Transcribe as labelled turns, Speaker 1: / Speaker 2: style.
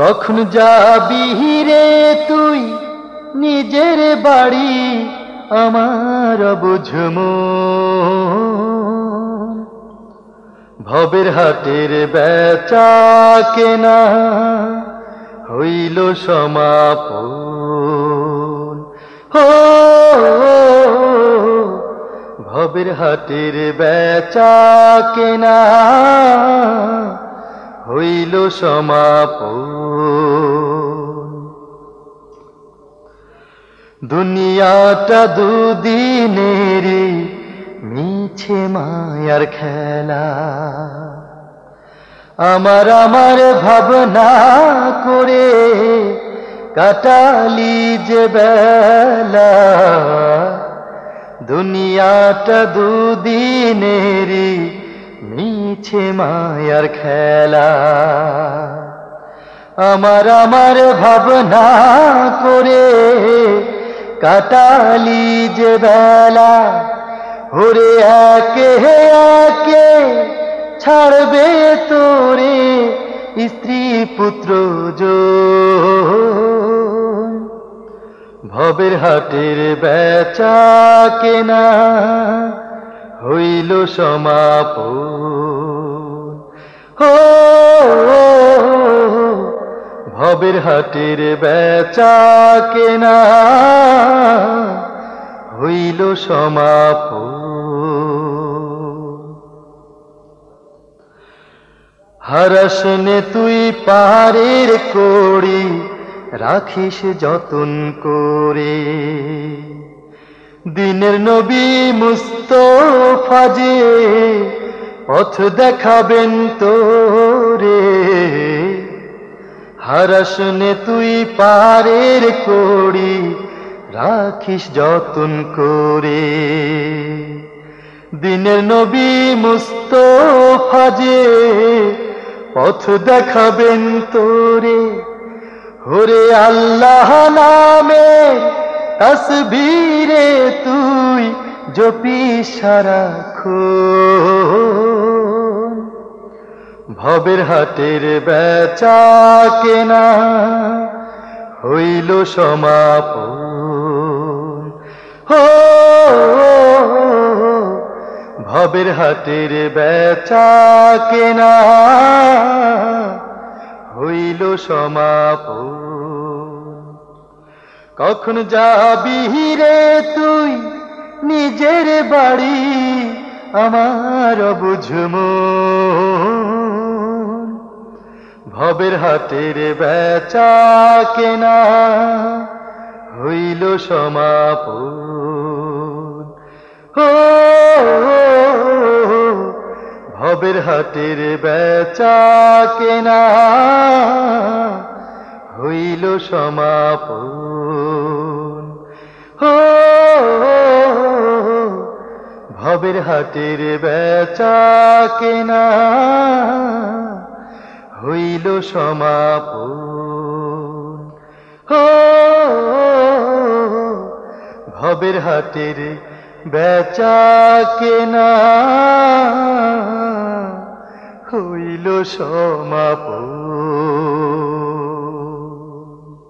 Speaker 1: কখন যাবি রে তুই নিজের বাড়ি আমার বুঝম ভবের হাটের বেচা কেনা হইল সমাপন। হো, ভবের হাটের বেচা কেনা হইল সমাপন। দুনিয়াটা দুদিনেরই মিছে মায়ার খেলা। আমার আমার ভাবনা করে কাটালি যে বেলা। দুনিয়াটা দুদিনেরই মিছে মায়ার খেলা। আমার আমার ভাবনা করে কাটালি যে বেলা। হরে একে একে ছাড়বে তোরে স্ত্রী পুত্র ভবের হাটের বেচা কেনা হইল সমাপন। ভবের হাটের বেচা কেনা হইল সমাপন হারাসনে তুই পাহাড়ের কড়ি রাখিস যতন করে। দিনের নবী মুস্তফা যে পথ দেখাবেন তোরে। হারাসনে তুই পারের কড়ি, রাখিস যতন করে। দিনের নবী মুস্তফা যে পথ দেখাবেন তোরে হরে আল্লাহ নামে তসবীরে তুই জপি সারা ভবের হাটের বেচা কেনা হইল সমাপন। হো ভবের হাটের বেচা কেনা হইল সমাপন। কখন যাবি রে তুই নিজের বাড়ি আমার বুঝম? ভবের হাতের বেচা কেনা হইল সমাপন। হো ভবের হাতের বেচা কেনা হইল সমাপন। হো, ভবের হাতের বেচা কেনা সমাপন। ভবের হাটের বেচা কেনা হইল সমাপন।